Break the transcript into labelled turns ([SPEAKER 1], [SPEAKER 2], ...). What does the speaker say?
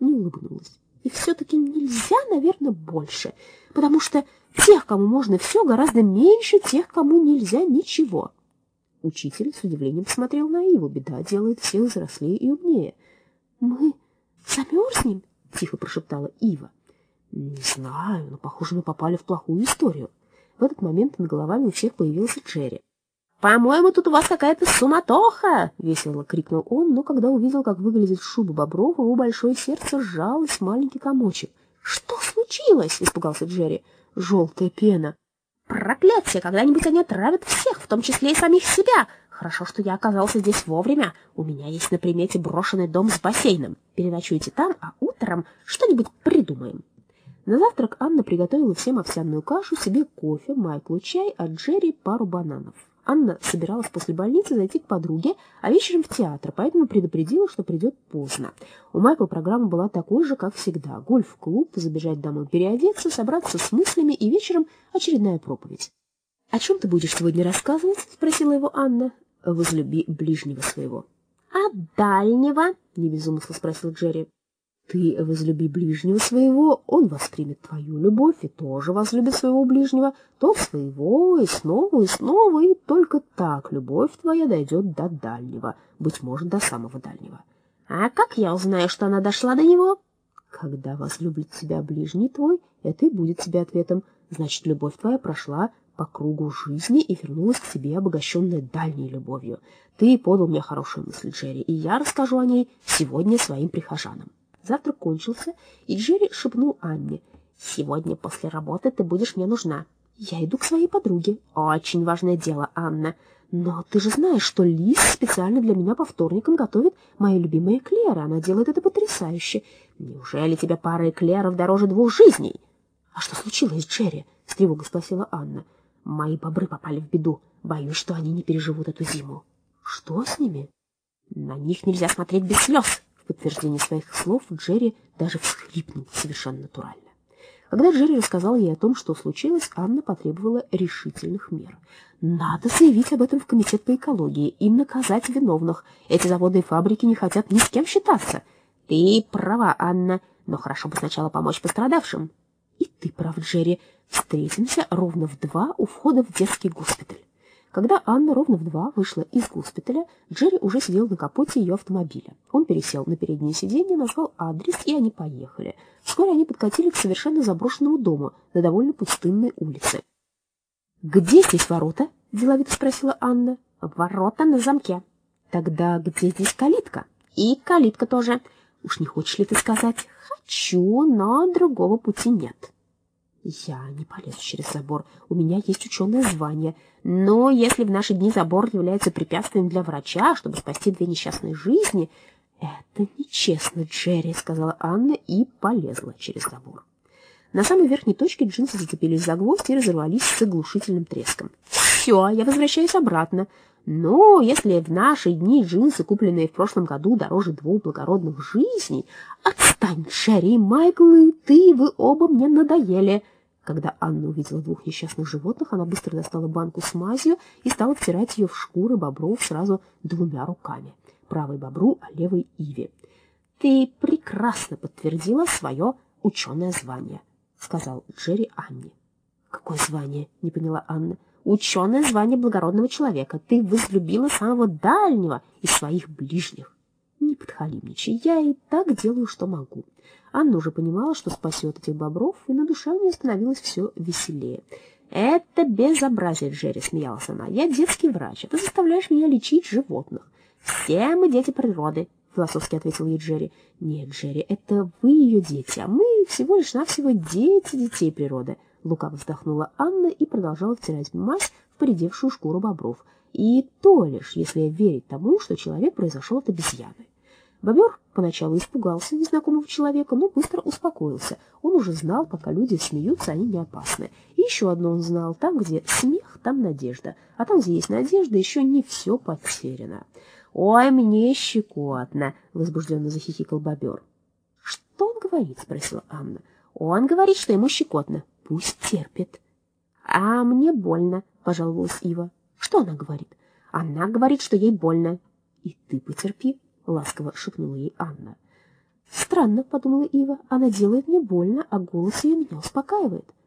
[SPEAKER 1] не улыбнулась. И все-таки нельзя, наверное, больше, потому что тех, кому можно все, гораздо меньше тех, кому нельзя ничего. Учитель с удивлением смотрел на Иву. Беда делает всех взрослее и умнее. — Мы замерзнем? — тихо прошептала Ива. — Не знаю, но, похоже, мы попали в плохую историю. В этот момент над головами у всех появился Джерри. «По-моему, тут у вас какая-то суматоха!» — весело крикнул он, но когда увидел, как выглядит шуба бобров, его большое сердце сжалось маленький комочек. «Что случилось?» — испугался Джерри. «Желтая пена». «Проклятие! Когда-нибудь они отравят всех, в том числе и самих себя! Хорошо, что я оказался здесь вовремя. У меня есть на примете брошенный дом с бассейном. Переночуйте там, а утром что-нибудь придумаем». На завтрак Анна приготовила всем овсяную кашу, себе кофе, Майклу чай, а Джерри пару бананов. Анна собиралась после больницы зайти к подруге, а вечером в театр, поэтому предупредила, что придет поздно. У Майкла программа была такой же, как всегда. Гольф-клуб, забежать домой переодеться, собраться с мыслями и вечером очередная проповедь. — О чем ты будешь сегодня рассказывать? — спросила его Анна. — Возлюби ближнего своего. — А дальнего? — не без умысла спросил Джерри. Ты возлюби ближнего своего, он воспримет твою любовь и тоже возлюбит своего ближнего, то своего, и снова, и снова, и только так любовь твоя дойдет до дальнего, быть может, до самого дальнего. А как я узнаю, что она дошла до него? Когда возлюбит тебя ближний твой, это и будет тебе ответом. Значит, любовь твоя прошла по кругу жизни и вернулась к тебе, обогащенная дальней любовью. Ты подал мне хорошую мысль, Джерри, и я расскажу о ней сегодня своим прихожанам. Завтрак кончился, и Джерри шепнул Анне. «Сегодня после работы ты будешь мне нужна. Я иду к своей подруге. Очень важное дело, Анна. Но ты же знаешь, что Лиз специально для меня по вторникам готовит мои любимые эклеры. Она делает это потрясающе. Неужели тебе пара эклеров дороже двух жизней?» «А что случилось, Джерри?» — с тревогой спросила Анна. «Мои бобры попали в беду. Боюсь, что они не переживут эту зиму». «Что с ними?» «На них нельзя смотреть без слез», подтверждение своих слов Джерри даже всхлипнул совершенно натурально. Когда Джерри рассказал ей о том, что случилось, Анна потребовала решительных мер. Надо заявить об этом в комитет по экологии и наказать виновных. Эти заводы и фабрики не хотят ни с кем считаться. Ты права, Анна, но хорошо бы сначала помочь пострадавшим. И ты прав, Джерри. Встретимся ровно в два у входа в детский госпиталь. Когда Анна ровно в два вышла из госпиталя, Джерри уже сидел на капоте ее автомобиля. Он пересел на переднее сиденье, назвал адрес, и они поехали. Вскоре они подкатили к совершенно заброшенному дому на довольно пустынной улице. «Где здесь ворота?» — деловито спросила Анна. «Ворота на замке». «Тогда где здесь калитка?» «И калитка тоже». «Уж не хочешь ли ты сказать?» «Хочу, но другого пути нет». Я не полезу через забор. У меня есть ученое звание. Но если в наши дни забор является препятствием для врача, чтобы спасти две несчастные жизни... Это нечестно, Джерри, сказала Анна и полезла через забор. На самой верхней точке джинсы зацепились за гвоздь и разорвались с оглушительным треском. Все, я возвращаюсь обратно. Но если в наши дни джинсы, купленные в прошлом году, дороже двух благородных жизней... Отстань, Джерри, Майкл, и ты, вы оба мне надоели. Когда Анна увидела двух несчастных животных, она быстро достала банку с мазью и стала втирать ее в шкуры бобров сразу двумя руками. Правой бобру, а левой Иве. «Ты прекрасно подтвердила свое ученое звание», — сказал Джерри Анне. «Какое звание?» — не поняла Анна. «Ученое звание благородного человека. Ты возлюбила самого дальнего из своих ближних». «Не подхалимничай, я и так делаю, что могу». Анна уже понимала, что спасет этих бобров, и на душе у нее становилось все веселее. «Это безобразие, Джерри», — смеялась она. «Я детский врач, а ты заставляешь меня лечить животных». «Все мы дети природы», — философски ответил ей Джерри. «Нет, Джерри, это вы ее дети, а мы всего лишь навсего дети детей природы». Лукаво вздохнула Анна и продолжала втирать мазь в поредевшую шкуру бобров. И то лишь, если верить тому, что человек произошел от обезьяны. Бобер поначалу испугался незнакомого человека, но быстро успокоился. Он уже знал, пока люди смеются, они не опасны. И еще одно он знал, там, где смех, там надежда. А там, где есть надежда, еще не все потеряно. «Ой, мне щекотно!» — возбужденно захихикал бобер. «Что он говорит?» — спросила Анна. «Он говорит, что ему щекотно. Пусть терпит». «А мне больно», — пожаловалась Ива. «Что она говорит?» «Она говорит, что ей больно». «И ты потерпи», — ласково шепнула ей Анна. Странно, подумала Ива, она делает мне больно, а голос ее меня успокаивает.